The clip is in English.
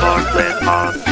born with.